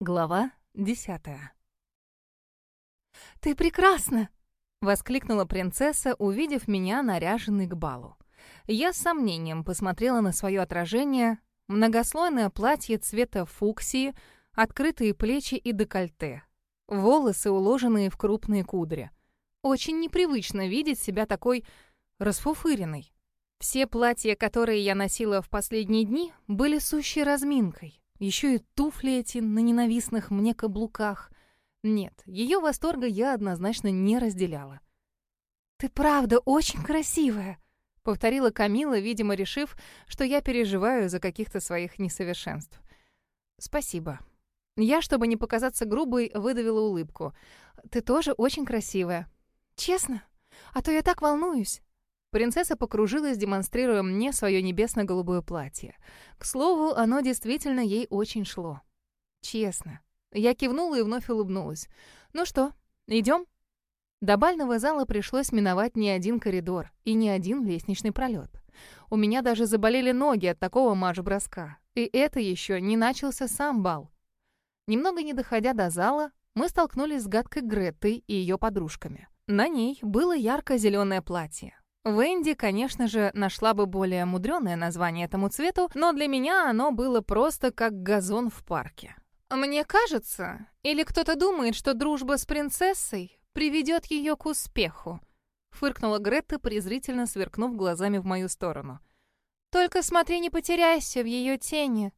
Глава десятая. «Ты прекрасна!» — воскликнула принцесса, увидев меня наряженной к балу. Я с сомнением посмотрела на свое отражение, многослойное платье цвета фуксии, открытые плечи и декольте, волосы, уложенные в крупные кудри. Очень непривычно видеть себя такой расфуфыренной. Все платья, которые я носила в последние дни, были сущей разминкой. Еще и туфли эти на ненавистных мне каблуках. Нет, ее восторга я однозначно не разделяла. «Ты правда очень красивая», — повторила Камила, видимо, решив, что я переживаю за каких-то своих несовершенств. «Спасибо». Я, чтобы не показаться грубой, выдавила улыбку. «Ты тоже очень красивая». «Честно? А то я так волнуюсь». Принцесса покружилась, демонстрируя мне свое небесно-голубое платье. К слову, оно действительно ей очень шло. Честно. Я кивнула и вновь улыбнулась. «Ну что, идем? До бального зала пришлось миновать не один коридор и не один лестничный пролет. У меня даже заболели ноги от такого марш-броска. И это еще не начался сам бал. Немного не доходя до зала, мы столкнулись с гадкой Греттой и ее подружками. На ней было ярко-зеленое платье. Венди, конечно же, нашла бы более мудреное название этому цвету, но для меня оно было просто как газон в парке. «Мне кажется, или кто-то думает, что дружба с принцессой приведет ее к успеху», фыркнула Гретта, презрительно сверкнув глазами в мою сторону. «Только смотри, не потеряйся в ее тени».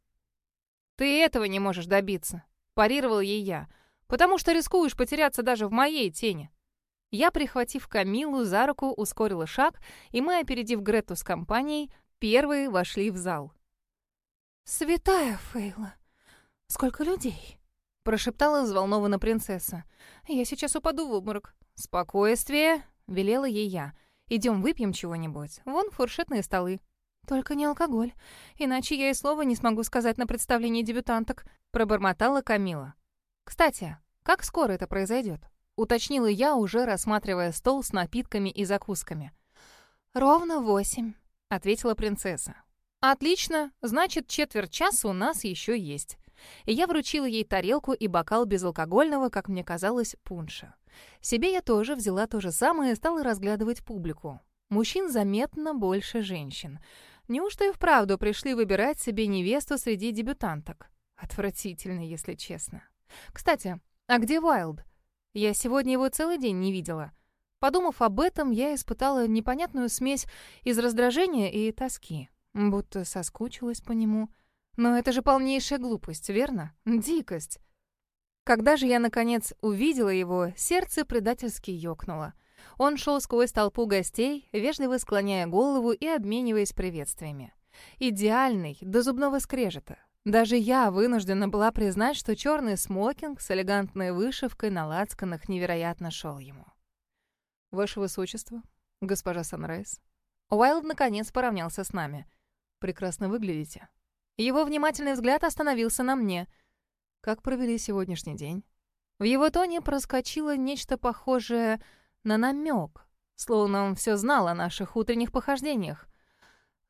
«Ты этого не можешь добиться», — парировал ей я, «потому что рискуешь потеряться даже в моей тени». Я, прихватив Камилу за руку, ускорила шаг, и мы, опередив Грету с компанией, первые вошли в зал. «Святая Фейла, сколько людей!» — прошептала взволнованно принцесса. «Я сейчас упаду в обморок». «Спокойствие!» — велела ей я. «Идем выпьем чего-нибудь. Вон фуршетные столы». «Только не алкоголь, иначе я и слова не смогу сказать на представлении дебютанток», — пробормотала Камила. «Кстати, как скоро это произойдет? Уточнила я, уже рассматривая стол с напитками и закусками. «Ровно восемь», — ответила принцесса. «Отлично, значит, четверть часа у нас еще есть». И я вручила ей тарелку и бокал безалкогольного, как мне казалось, пунша. Себе я тоже взяла то же самое и стала разглядывать публику. Мужчин заметно больше женщин. Неужто и вправду пришли выбирать себе невесту среди дебютанток? Отвратительно, если честно. Кстати, а где Вайлд? Я сегодня его целый день не видела. Подумав об этом, я испытала непонятную смесь из раздражения и тоски. Будто соскучилась по нему. Но это же полнейшая глупость, верно? Дикость. Когда же я, наконец, увидела его, сердце предательски ёкнуло. Он шел сквозь толпу гостей, вежливо склоняя голову и обмениваясь приветствиями. Идеальный, до зубного скрежета. Даже я вынуждена была признать, что черный смокинг с элегантной вышивкой на лацканах невероятно шел ему. «Ваше Высочество, госпожа Санрайз». Уайлд наконец поравнялся с нами. «Прекрасно выглядите». Его внимательный взгляд остановился на мне. «Как провели сегодняшний день?» В его тоне проскочило нечто похожее на намек, словно он все знал о наших утренних похождениях.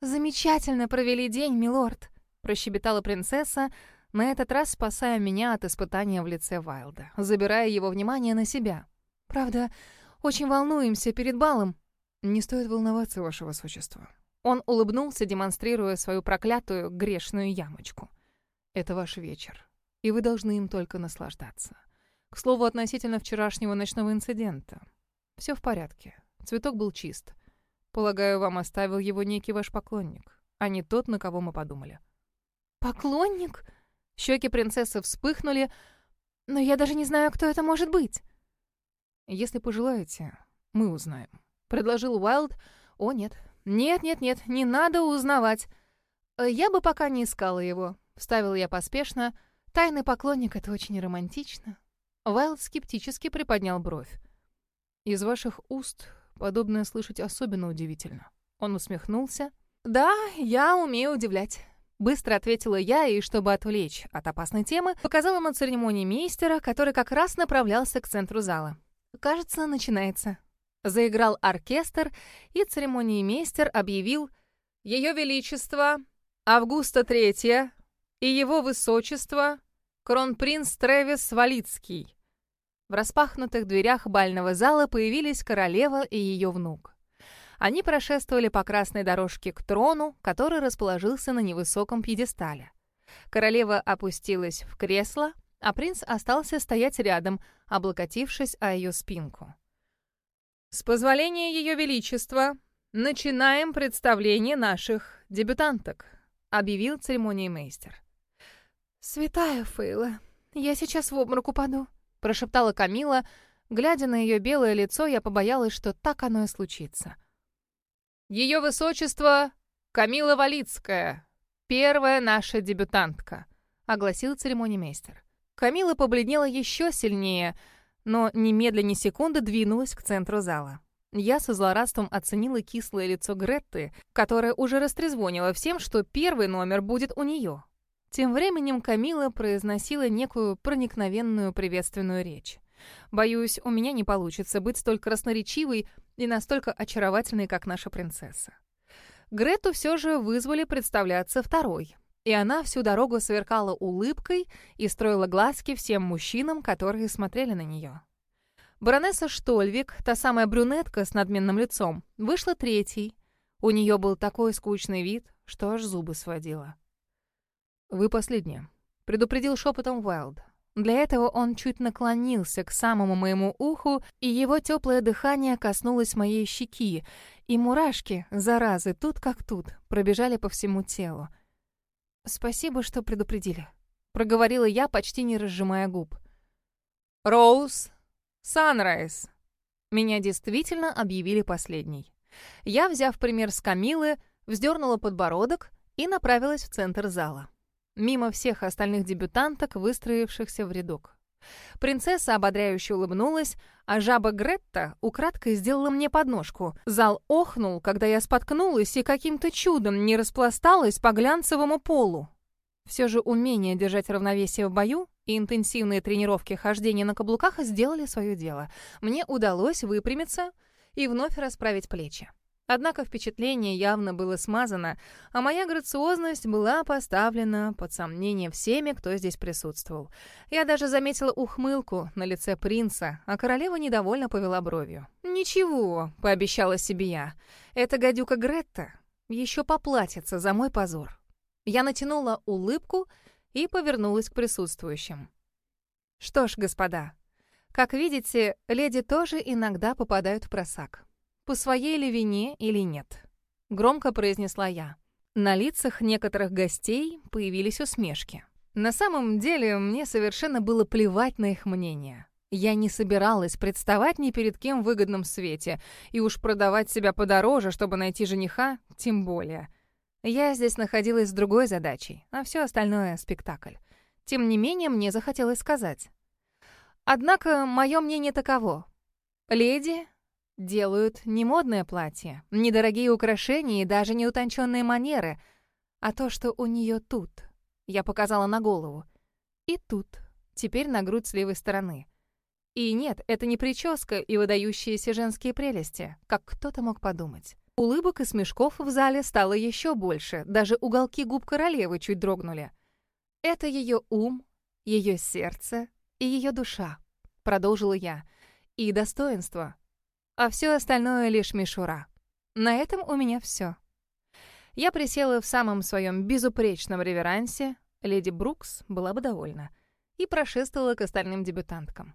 «Замечательно провели день, милорд», прощебетала принцесса, на этот раз спасая меня от испытания в лице Вайлда, забирая его внимание на себя. «Правда, очень волнуемся перед балом». «Не стоит волноваться, ваше высочество». Он улыбнулся, демонстрируя свою проклятую грешную ямочку. «Это ваш вечер, и вы должны им только наслаждаться. К слову, относительно вчерашнего ночного инцидента. Все в порядке. Цветок был чист. Полагаю, вам оставил его некий ваш поклонник, а не тот, на кого мы подумали». «Поклонник?» Щеки принцессы вспыхнули, но я даже не знаю, кто это может быть. «Если пожелаете, мы узнаем», — предложил Уайлд. «О, нет, нет-нет-нет, не надо узнавать. Я бы пока не искала его», — вставил я поспешно. «Тайный поклонник — это очень романтично». Уайлд скептически приподнял бровь. «Из ваших уст подобное слышать особенно удивительно». Он усмехнулся. «Да, я умею удивлять». Быстро ответила я, и чтобы отвлечь от опасной темы, показала на церемонии мейстера, который как раз направлялся к центру зала. «Кажется, начинается». Заиграл оркестр, и церемонии мейстер объявил «Ее Величество Августа Третья и Его Высочество кронпринц Тревис Валицкий». В распахнутых дверях бального зала появились королева и ее внук. Они прошествовали по красной дорожке к трону, который расположился на невысоком пьедестале. Королева опустилась в кресло, а принц остался стоять рядом, облокотившись о ее спинку. «С позволения Ее Величества, начинаем представление наших дебютанток», объявил церемониймейстер. «Святая Фейла, я сейчас в обморок упаду», прошептала Камила. Глядя на ее белое лицо, я побоялась, что так оно и случится. Ее высочество Камила Валицкая, первая наша дебютантка», — огласил церемонимейстер. Камила побледнела еще сильнее, но немедленно секунды двинулась к центру зала. Я со злорадством оценила кислое лицо Гретты, которая уже растрезвонила всем, что первый номер будет у нее. Тем временем Камила произносила некую проникновенную приветственную речь. Боюсь, у меня не получится быть столь красноречивой и настолько очаровательной, как наша принцесса. Грету все же вызвали представляться второй, и она всю дорогу сверкала улыбкой и строила глазки всем мужчинам, которые смотрели на нее. Баронесса Штольвик, та самая брюнетка с надменным лицом, вышла третьей. У нее был такой скучный вид, что аж зубы сводила. «Вы последняя», — предупредил шепотом Уайлд. Для этого он чуть наклонился к самому моему уху, и его теплое дыхание коснулось моей щеки, и мурашки, заразы, тут как тут, пробежали по всему телу. «Спасибо, что предупредили», — проговорила я, почти не разжимая губ. «Роуз, Санрайз». Меня действительно объявили последней. Я, взяв пример с Камилы, вздернула подбородок и направилась в центр зала мимо всех остальных дебютанток, выстроившихся в рядок. Принцесса ободряюще улыбнулась, а жаба Гретта украдкой сделала мне подножку. Зал охнул, когда я споткнулась и каким-то чудом не распласталась по глянцевому полу. Все же умение держать равновесие в бою и интенсивные тренировки хождения на каблуках сделали свое дело. Мне удалось выпрямиться и вновь расправить плечи. Однако впечатление явно было смазано, а моя грациозность была поставлена под сомнение всеми, кто здесь присутствовал. Я даже заметила ухмылку на лице принца, а королева недовольно повела бровью. «Ничего», — пообещала себе я, — «эта гадюка Гретта еще поплатится за мой позор». Я натянула улыбку и повернулась к присутствующим. «Что ж, господа, как видите, леди тоже иногда попадают в просак» по своей ли вине или нет. Громко произнесла я. На лицах некоторых гостей появились усмешки. На самом деле, мне совершенно было плевать на их мнение. Я не собиралась представать ни перед кем в выгодном свете, и уж продавать себя подороже, чтобы найти жениха, тем более. Я здесь находилась с другой задачей, а все остальное — спектакль. Тем не менее, мне захотелось сказать. Однако мое мнение таково. Леди делают не модное платье, не дорогие украшения и даже не утонченные манеры, а то, что у нее тут. Я показала на голову. И тут. Теперь на грудь с левой стороны. И нет, это не прическа и выдающиеся женские прелести, как кто-то мог подумать. Улыбок и смешков в зале стало еще больше, даже уголки губ королевы чуть дрогнули. Это ее ум, ее сердце и ее душа, продолжила я, и достоинство, а все остальное лишь мишура. На этом у меня все. Я присела в самом своем безупречном реверансе, леди Брукс была бы довольна, и прошествовала к остальным дебютанткам.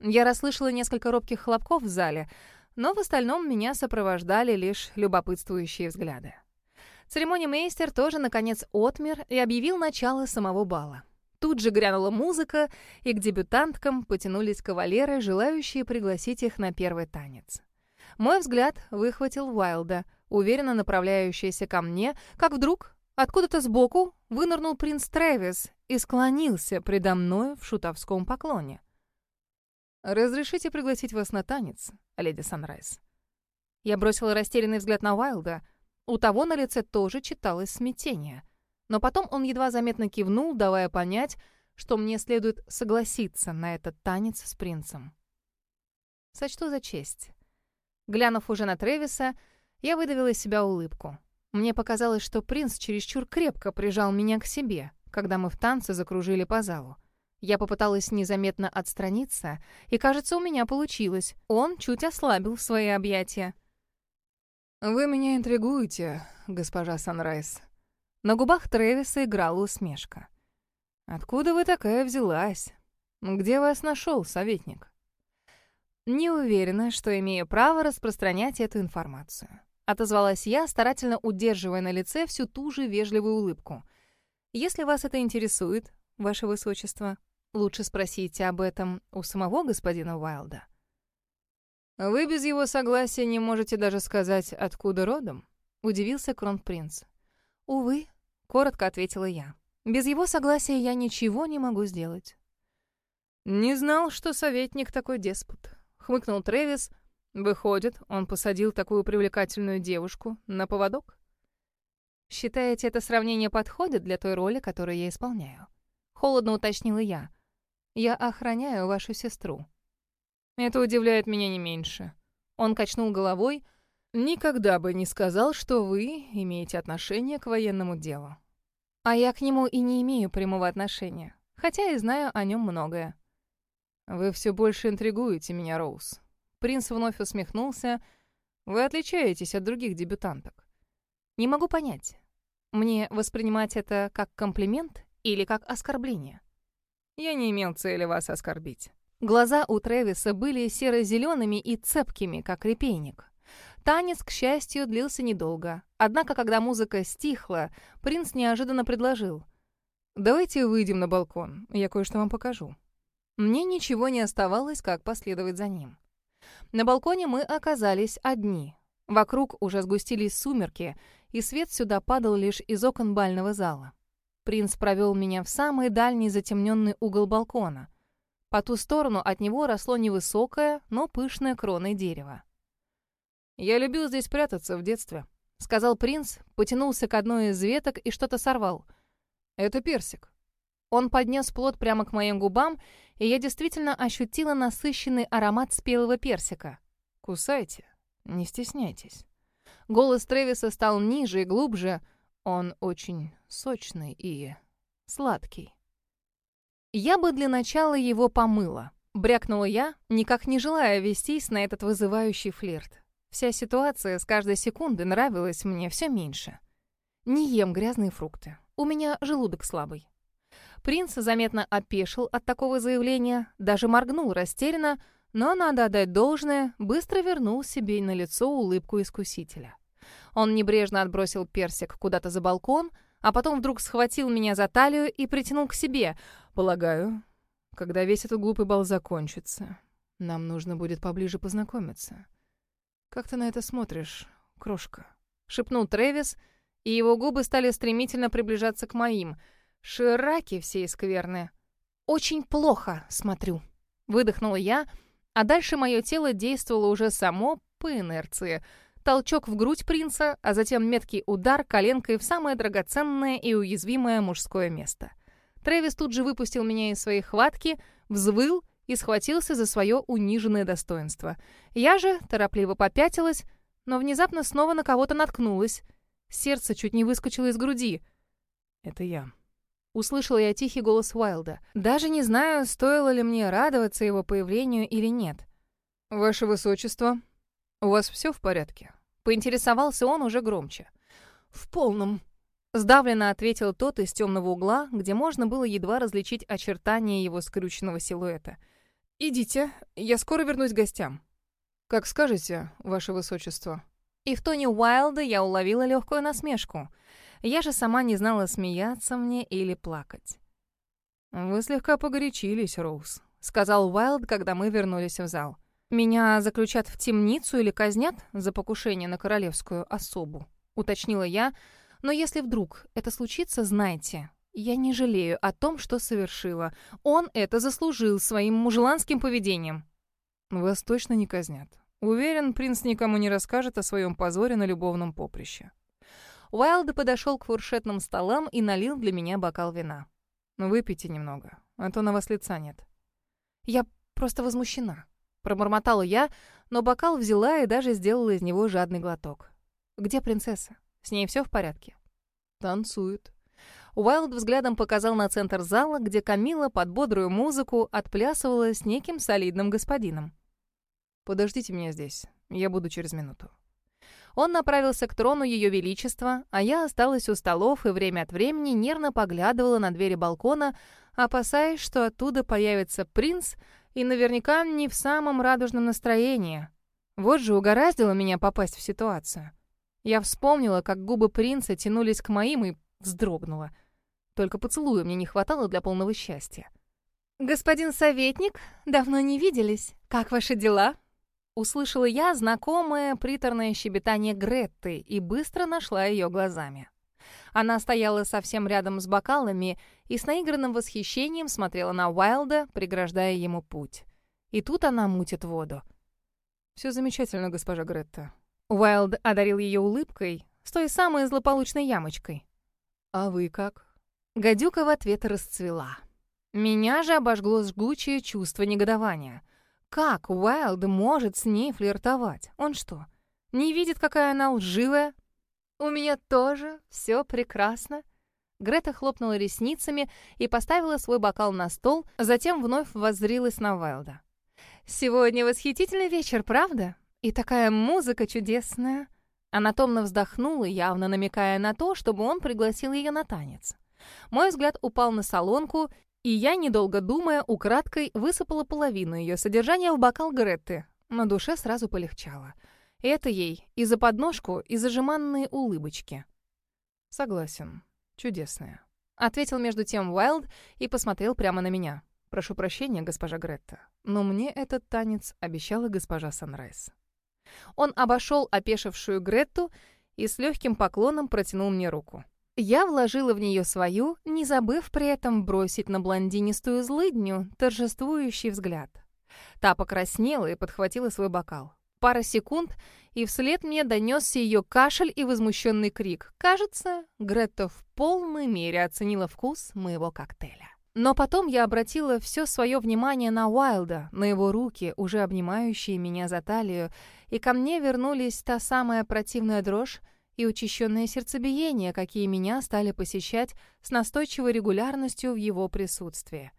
Я расслышала несколько робких хлопков в зале, но в остальном меня сопровождали лишь любопытствующие взгляды. Церемонимейстер тоже, наконец, отмер и объявил начало самого бала. Тут же грянула музыка, и к дебютанткам потянулись кавалеры, желающие пригласить их на первый танец. Мой взгляд выхватил Уайлда, уверенно направляющийся ко мне, как вдруг откуда-то сбоку вынырнул принц Трэвис и склонился предо мной в шутовском поклоне. «Разрешите пригласить вас на танец, леди Санрайз?» Я бросила растерянный взгляд на Уайлда. У того на лице тоже читалось смятение. Но потом он едва заметно кивнул, давая понять, что мне следует согласиться на этот танец с принцем. Сочту за честь. Глянув уже на Тревиса, я выдавила из себя улыбку. Мне показалось, что принц чересчур крепко прижал меня к себе, когда мы в танце закружили по залу. Я попыталась незаметно отстраниться, и, кажется, у меня получилось. Он чуть ослабил свои объятия. «Вы меня интригуете, госпожа Санрайз». На губах Трэвиса играла усмешка. «Откуда вы такая взялась? Где вас нашел советник?» «Не уверена, что имею право распространять эту информацию», — отозвалась я, старательно удерживая на лице всю ту же вежливую улыбку. «Если вас это интересует, ваше высочество, лучше спросите об этом у самого господина Уайлда». «Вы без его согласия не можете даже сказать, откуда родом?» — удивился кронпринц. «Увы», — коротко ответила я. «Без его согласия я ничего не могу сделать». «Не знал, что советник такой деспот», хмыкнул Трэвис. Выходит, он посадил такую привлекательную девушку на поводок? Считаете, это сравнение подходит для той роли, которую я исполняю? Холодно уточнила я. Я охраняю вашу сестру. Это удивляет меня не меньше. Он качнул головой. Никогда бы не сказал, что вы имеете отношение к военному делу. А я к нему и не имею прямого отношения, хотя и знаю о нем многое. «Вы все больше интригуете меня, Роуз». Принц вновь усмехнулся. «Вы отличаетесь от других дебютанток». «Не могу понять, мне воспринимать это как комплимент или как оскорбление?» «Я не имел цели вас оскорбить». Глаза у Трэвиса были серо-зелеными и цепкими, как репейник. Танец, к счастью, длился недолго. Однако, когда музыка стихла, принц неожиданно предложил. «Давайте выйдем на балкон, я кое-что вам покажу». Мне ничего не оставалось, как последовать за ним. На балконе мы оказались одни. Вокруг уже сгустились сумерки, и свет сюда падал лишь из окон бального зала. Принц провел меня в самый дальний затемненный угол балкона. По ту сторону от него росло невысокое, но пышное кроной дерево. «Я любил здесь прятаться в детстве», — сказал принц, потянулся к одной из веток и что-то сорвал. «Это персик». Он поднес плод прямо к моим губам, и я действительно ощутила насыщенный аромат спелого персика. «Кусайте, не стесняйтесь». Голос Трэвиса стал ниже и глубже. Он очень сочный и сладкий. «Я бы для начала его помыла», — брякнула я, никак не желая вестись на этот вызывающий флирт. Вся ситуация с каждой секунды нравилась мне все меньше. Не ем грязные фрукты. У меня желудок слабый. Принц заметно опешил от такого заявления, даже моргнул растерянно, но, надо отдать должное, быстро вернул себе на лицо улыбку искусителя. Он небрежно отбросил персик куда-то за балкон, а потом вдруг схватил меня за талию и притянул к себе. «Полагаю, когда весь этот глупый бал закончится, нам нужно будет поближе познакомиться. Как ты на это смотришь, крошка?» — шепнул Трэвис, и его губы стали стремительно приближаться к моим — Шираки все скверные. Очень плохо смотрю. Выдохнула я, а дальше мое тело действовало уже само по инерции. Толчок в грудь принца, а затем меткий удар коленкой в самое драгоценное и уязвимое мужское место. Трэвис тут же выпустил меня из своей хватки, взвыл и схватился за свое униженное достоинство. Я же торопливо попятилась, но внезапно снова на кого-то наткнулась. Сердце чуть не выскочило из груди. «Это я», Услышала я тихий голос Уайлда. Даже не знаю, стоило ли мне радоваться его появлению или нет. «Ваше Высочество, у вас все в порядке?» Поинтересовался он уже громче. «В полном», — сдавленно ответил тот из темного угла, где можно было едва различить очертания его скрюченного силуэта. «Идите, я скоро вернусь к гостям». «Как скажете, Ваше Высочество». И в тоне Уайлда я уловила легкую насмешку — я же сама не знала, смеяться мне или плакать. «Вы слегка погорячились, Роуз», — сказал Уайлд, когда мы вернулись в зал. «Меня заключат в темницу или казнят за покушение на королевскую особу», — уточнила я. «Но если вдруг это случится, знайте, я не жалею о том, что совершила. Он это заслужил своим мужеланским поведением». «Вас точно не казнят. Уверен, принц никому не расскажет о своем позоре на любовном поприще». Уайлд подошел к фуршетным столам и налил для меня бокал вина. «Выпейте немного, а то на вас лица нет». «Я просто возмущена», — пробормотала я, но бокал взяла и даже сделала из него жадный глоток. «Где принцесса? С ней все в порядке?» «Танцует». Уайлд взглядом показал на центр зала, где Камила под бодрую музыку отплясывала с неким солидным господином. «Подождите меня здесь. Я буду через минуту». Он направился к трону Ее Величества, а я осталась у столов и время от времени нервно поглядывала на двери балкона, опасаясь, что оттуда появится принц и наверняка не в самом радужном настроении. Вот же угораздило меня попасть в ситуацию. Я вспомнила, как губы принца тянулись к моим и вздрогнула. Только поцелуя мне не хватало для полного счастья. «Господин советник, давно не виделись. Как ваши дела?» Услышала я знакомое приторное щебетание Гретты и быстро нашла ее глазами. Она стояла совсем рядом с бокалами и с наигранным восхищением смотрела на Уайлда, преграждая ему путь. И тут она мутит воду. «Все замечательно, госпожа Гретта». Уайлд одарил ее улыбкой, с той самой злополучной ямочкой. «А вы как?» Гадюка в ответ расцвела. Меня же обожгло жгучее чувство негодования — как Уайлд может с ней флиртовать? Он что, не видит, какая она лживая? У меня тоже все прекрасно. Грета хлопнула ресницами и поставила свой бокал на стол, затем вновь воззрилась на Уайлда. «Сегодня восхитительный вечер, правда? И такая музыка чудесная!» Она томно вздохнула, явно намекая на то, чтобы он пригласил ее на танец. Мой взгляд упал на солонку, и я, недолго думая, украдкой высыпала половину ее содержания в бокал Гретты. На душе сразу полегчало. Это ей и за подножку, и за жеманные улыбочки. «Согласен. Чудесная», — ответил между тем Уайлд и посмотрел прямо на меня. «Прошу прощения, госпожа Гретта, но мне этот танец обещала госпожа Санрайз». Он обошел опешившую Гретту и с легким поклоном протянул мне руку. Я вложила в нее свою, не забыв при этом бросить на блондинистую злыдню торжествующий взгляд. Та покраснела и подхватила свой бокал. Пара секунд, и вслед мне донесся ее кашель и возмущенный крик. Кажется, Гретта в полной мере оценила вкус моего коктейля. Но потом я обратила все свое внимание на Уайлда, на его руки, уже обнимающие меня за талию, и ко мне вернулись та самая противная дрожь, и учащенное сердцебиение, какие меня стали посещать с настойчивой регулярностью в его присутствии.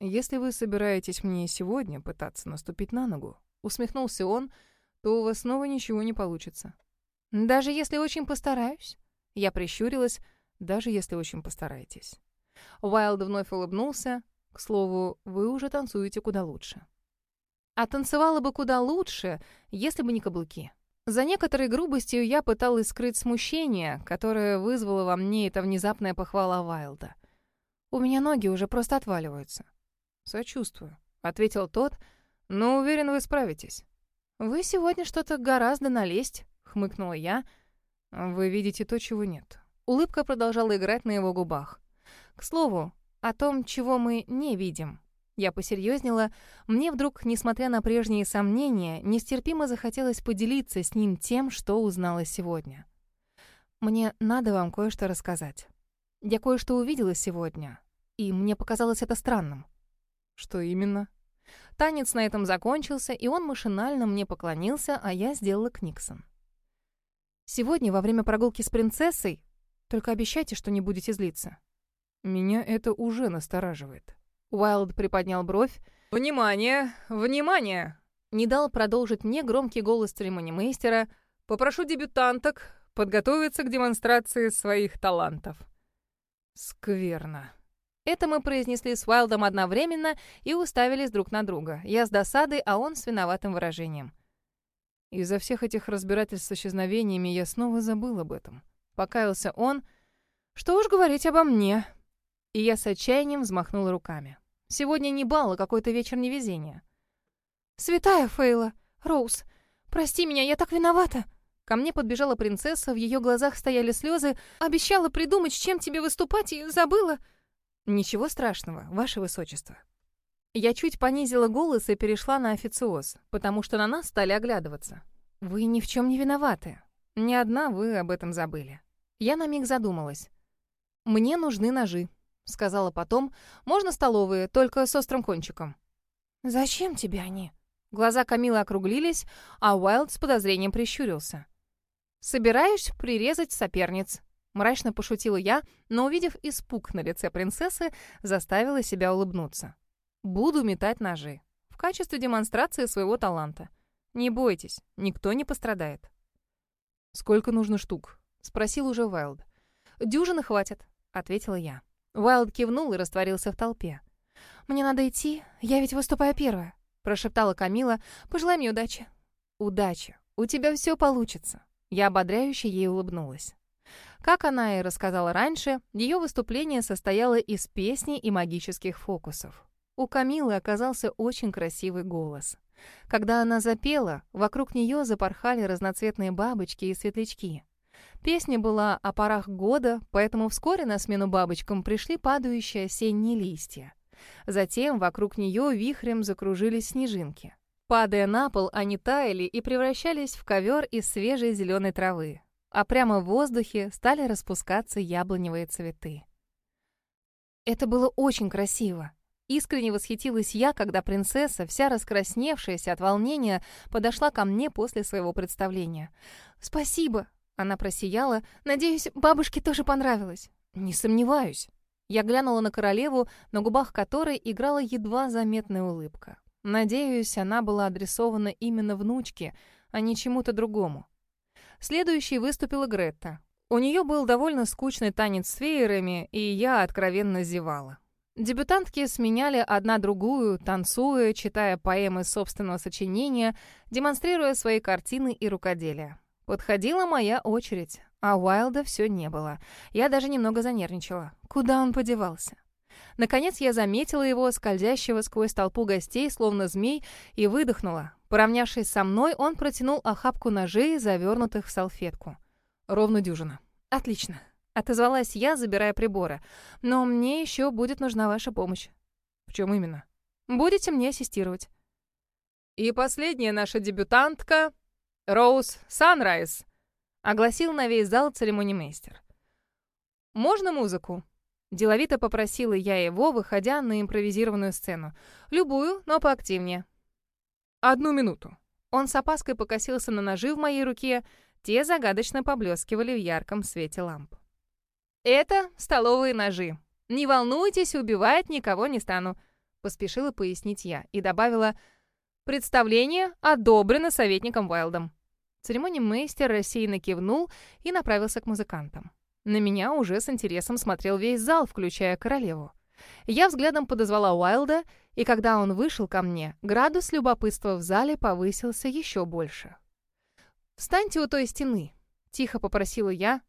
«Если вы собираетесь мне сегодня пытаться наступить на ногу», — усмехнулся он, то у вас снова ничего не получится. «Даже если очень постараюсь?» Я прищурилась, «Даже если очень постараетесь». Уайлд вновь улыбнулся. «К слову, вы уже танцуете куда лучше». А танцевала бы куда лучше, если бы не каблуки. За некоторой грубостью я пыталась скрыть смущение, которое вызвало во мне эта внезапная похвала Вайлда. «У меня ноги уже просто отваливаются». «Сочувствую», — ответил тот, — «но уверен, вы справитесь». «Вы сегодня что-то гораздо налезть», — хмыкнула я. «Вы видите то, чего нет». Улыбка продолжала играть на его губах. «К слову, о том, чего мы не видим». Я посерьезнела. Мне вдруг, несмотря на прежние сомнения, нестерпимо захотелось поделиться с ним тем, что узнала сегодня. Мне надо вам кое-что рассказать. Я кое-что увидела сегодня, и мне показалось это странным. Что именно? Танец на этом закончился, и он машинально мне поклонился, а я сделала книксон. Сегодня, во время прогулки с принцессой, только обещайте, что не будете злиться. Меня это уже настораживает. Уайлд приподнял бровь. «Внимание! Внимание!» Не дал продолжить мне громкий голос церемонимейстера. «Попрошу дебютанток подготовиться к демонстрации своих талантов». Скверно. Это мы произнесли с Уайлдом одновременно и уставились друг на друга. Я с досадой, а он с виноватым выражением. Из-за всех этих разбирательств с исчезновениями я снова забыл об этом. Покаялся он. Что уж говорить обо мне. И я с отчаянием взмахнула руками. Сегодня не бал, а какой-то вечер невезения. «Святая Фейла! Роуз! Прости меня, я так виновата!» Ко мне подбежала принцесса, в ее глазах стояли слезы. «Обещала придумать, с чем тебе выступать, и забыла!» «Ничего страшного, ваше высочество!» Я чуть понизила голос и перешла на официоз, потому что на нас стали оглядываться. «Вы ни в чем не виноваты. Ни одна вы об этом забыли». Я на миг задумалась. «Мне нужны ножи сказала потом. «Можно столовые, только с острым кончиком». «Зачем тебе они?» Глаза Камилы округлились, а Уайлд с подозрением прищурился. «Собираешь прирезать соперниц?» Мрачно пошутила я, но, увидев испуг на лице принцессы, заставила себя улыбнуться. «Буду метать ножи. В качестве демонстрации своего таланта. Не бойтесь, никто не пострадает». «Сколько нужно штук?» — спросил уже Вайлд. «Дюжины хватит», — ответила я. Вайлд кивнул и растворился в толпе. «Мне надо идти, я ведь выступаю первая», — прошептала Камила. «Пожелай мне удачи». «Удачи. У тебя все получится». Я ободряюще ей улыбнулась. Как она и рассказала раньше, ее выступление состояло из песни и магических фокусов. У Камилы оказался очень красивый голос. Когда она запела, вокруг нее запорхали разноцветные бабочки и светлячки. Песня была о парах года, поэтому вскоре на смену бабочкам пришли падающие осенние листья. Затем вокруг нее вихрем закружились снежинки. Падая на пол, они таяли и превращались в ковер из свежей зеленой травы, а прямо в воздухе стали распускаться яблоневые цветы. Это было очень красиво. Искренне восхитилась я, когда принцесса, вся раскрасневшаяся от волнения, подошла ко мне после своего представления. «Спасибо!» — она просияла. «Надеюсь, бабушке тоже понравилось». «Не сомневаюсь». Я глянула на королеву, на губах которой играла едва заметная улыбка. Надеюсь, она была адресована именно внучке, а не чему-то другому. Следующей выступила Гретта. У нее был довольно скучный танец с веерами, и я откровенно зевала. Дебютантки сменяли одна другую, танцуя, читая поэмы собственного сочинения, демонстрируя свои картины и рукоделия. Подходила моя очередь, а Уайлда все не было. Я даже немного занервничала. Куда он подевался? Наконец я заметила его, скользящего сквозь толпу гостей, словно змей, и выдохнула. Поравнявшись со мной, он протянул охапку ножей, завернутых в салфетку. Ровно дюжина. Отлично. Отозвалась я, забирая приборы. Но мне еще будет нужна ваша помощь. В чем именно? Будете мне ассистировать. И последняя наша дебютантка — Роуз Санрайз, огласил на весь зал церемонимейстер. «Можно музыку?» Деловито попросила я его, выходя на импровизированную сцену. Любую, но поактивнее. «Одну минуту». Он с опаской покосился на ножи в моей руке, те загадочно поблескивали в ярком свете ламп. «Это столовые ножи. Не волнуйтесь, убивать никого не стану», — поспешила пояснить я и добавила «Представление одобрено советником Уайлдом». Церемонимейстер рассеянно кивнул и направился к музыкантам. На меня уже с интересом смотрел весь зал, включая королеву. Я взглядом подозвала Уайлда, и когда он вышел ко мне, градус любопытства в зале повысился еще больше. «Встаньте у той стены», — тихо попросила я.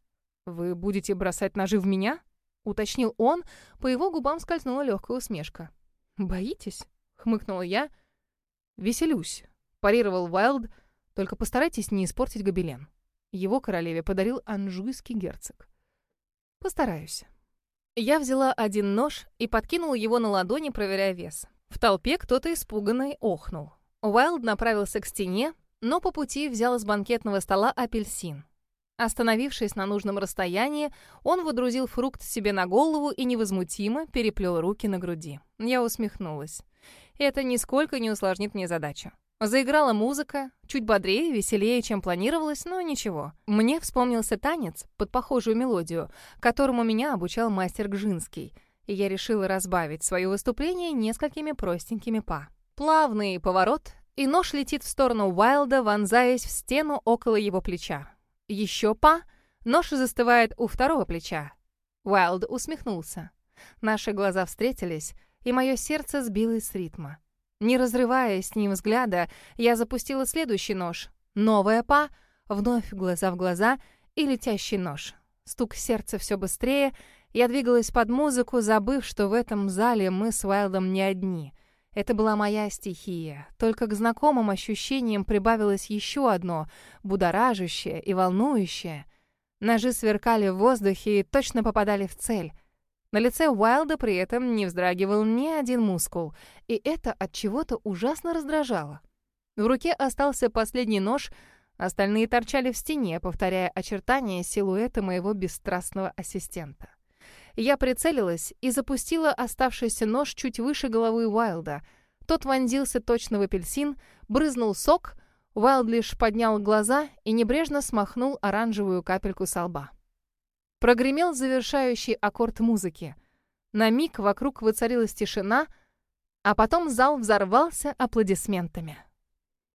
«Вы будете бросать ножи в меня?» — уточнил он. По его губам скользнула легкая усмешка. «Боитесь?» — хмыкнула я. «Веселюсь», — парировал Уайлд. «Только постарайтесь не испортить гобелен». Его королеве подарил анжуйский герцог. Постараюсь. Я взяла один нож и подкинула его на ладони, проверяя вес. В толпе кто-то испуганный охнул. Уайлд направился к стене, но по пути взял с банкетного стола апельсин. Остановившись на нужном расстоянии, он водрузил фрукт себе на голову и невозмутимо переплел руки на груди. Я усмехнулась. Это нисколько не усложнит мне задачу. Заиграла музыка, чуть бодрее, веселее, чем планировалось, но ничего. Мне вспомнился танец под похожую мелодию, которому меня обучал мастер Гжинский, и я решила разбавить свое выступление несколькими простенькими па. Плавный поворот, и нож летит в сторону Уайлда, вонзаясь в стену около его плеча. Еще па, нож застывает у второго плеча. Уайлд усмехнулся. Наши глаза встретились, и мое сердце сбилось с ритма. Не разрывая с ним взгляда, я запустила следующий нож. Новая па, вновь глаза в глаза и летящий нож. Стук сердца все быстрее. Я двигалась под музыку, забыв, что в этом зале мы с Уайлдом не одни. Это была моя стихия. Только к знакомым ощущениям прибавилось еще одно, будоражащее и волнующее. Ножи сверкали в воздухе и точно попадали в цель. На лице Уайлда при этом не вздрагивал ни один мускул, и это от чего-то ужасно раздражало. В руке остался последний нож, остальные торчали в стене, повторяя очертания силуэта моего бесстрастного ассистента. Я прицелилась и запустила оставшийся нож чуть выше головы Уайлда. Тот вонзился точно в апельсин, брызнул сок, Уайлд лишь поднял глаза и небрежно смахнул оранжевую капельку со лба. Прогремел завершающий аккорд музыки. На миг вокруг воцарилась тишина, а потом зал взорвался аплодисментами.